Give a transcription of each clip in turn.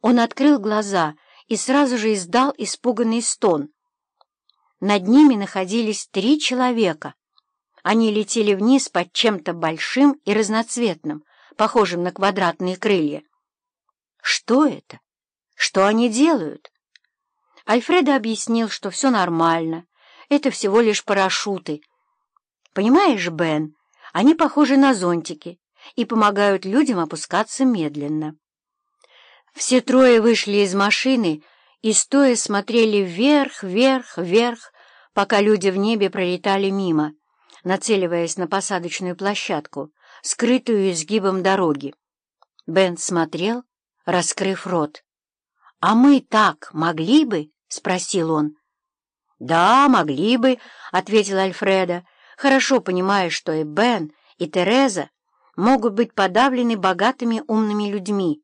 Он открыл глаза и сразу же издал испуганный стон. Над ними находились три человека. Они летели вниз под чем-то большим и разноцветным, похожим на квадратные крылья. Что это? Что они делают? Альфредо объяснил, что все нормально, это всего лишь парашюты. Понимаешь, Бен, они похожи на зонтики и помогают людям опускаться медленно. Все трое вышли из машины и стоя смотрели вверх, вверх, вверх, пока люди в небе пролетали мимо, нацеливаясь на посадочную площадку, скрытую изгибом дороги. Бен смотрел, раскрыв рот. «А мы так могли бы?» — спросил он. «Да, могли бы», — ответил Альфреда, хорошо понимая, что и Бен, и Тереза могут быть подавлены богатыми умными людьми,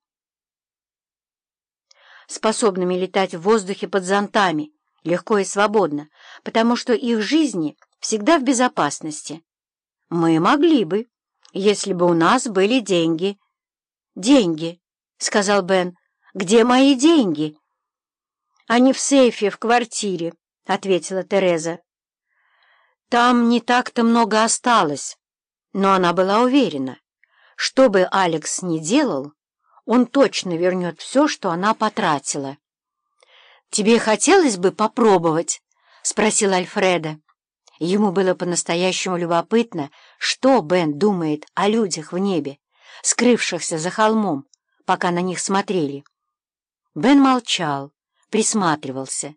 способными летать в воздухе под зонтами, легко и свободно, потому что их жизни всегда в безопасности. Мы могли бы, если бы у нас были деньги. «Деньги», — сказал Бен. «Где мои деньги?» «Они в сейфе в квартире», — ответила Тереза. «Там не так-то много осталось», но она была уверена, что бы Алекс ни делал, он точно вернет все, что она потратила. «Тебе хотелось бы попробовать?» — спросил Альфреда. Ему было по-настоящему любопытно, что Бен думает о людях в небе, скрывшихся за холмом, пока на них смотрели. Бен молчал, присматривался.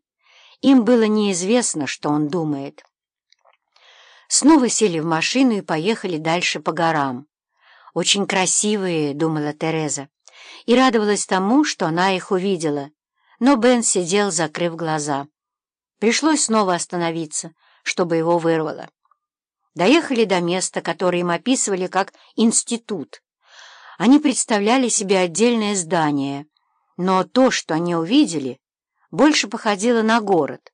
Им было неизвестно, что он думает. Снова сели в машину и поехали дальше по горам. «Очень красивые», — думала Тереза и радовалась тому, что она их увидела. Но Бен сидел, закрыв глаза. Пришлось снова остановиться, чтобы его вырвало. Доехали до места, которое им описывали как институт. Они представляли себе отдельное здание, но то, что они увидели, больше походило на город.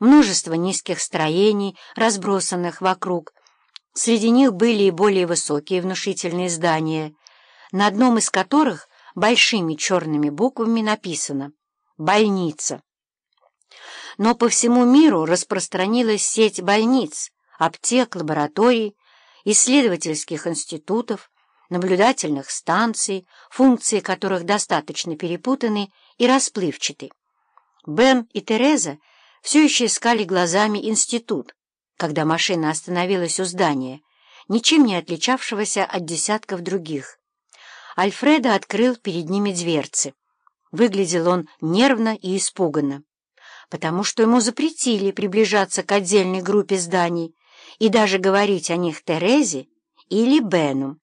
Множество низких строений, разбросанных вокруг. Среди них были и более высокие внушительные здания, на одном из которых большими черными буквами написано «Больница». Но по всему миру распространилась сеть больниц, аптек, лабораторий, исследовательских институтов, наблюдательных станций, функции которых достаточно перепутаны и расплывчаты. Бен и Тереза все еще искали глазами институт, когда машина остановилась у здания, ничем не отличавшегося от десятков других. Альфредо открыл перед ними дверцы. Выглядел он нервно и испуганно, потому что ему запретили приближаться к отдельной группе зданий и даже говорить о них Терезе или Бену.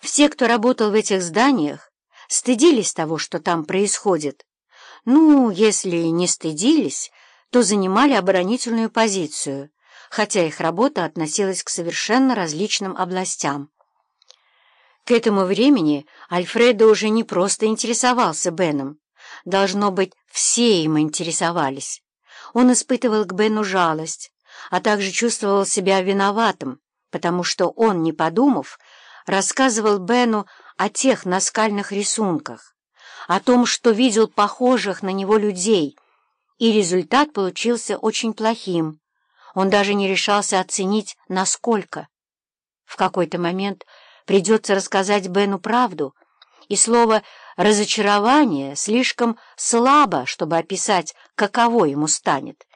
Все, кто работал в этих зданиях, стыдились того, что там происходит. Ну, если не стыдились, то занимали оборонительную позицию, хотя их работа относилась к совершенно различным областям. К этому времени Альфредо уже не просто интересовался Беном. Должно быть, все им интересовались. Он испытывал к Бену жалость, а также чувствовал себя виноватым, потому что он, не подумав, рассказывал Бену о тех наскальных рисунках, о том, что видел похожих на него людей, и результат получился очень плохим. Он даже не решался оценить, насколько. В какой-то момент Придется рассказать Бену правду, и слово «разочарование» слишком слабо, чтобы описать, каково ему станет.